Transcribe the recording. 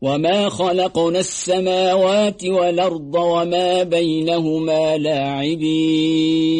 وما خلقنا السماوات والأرض وما بينهما لاعبين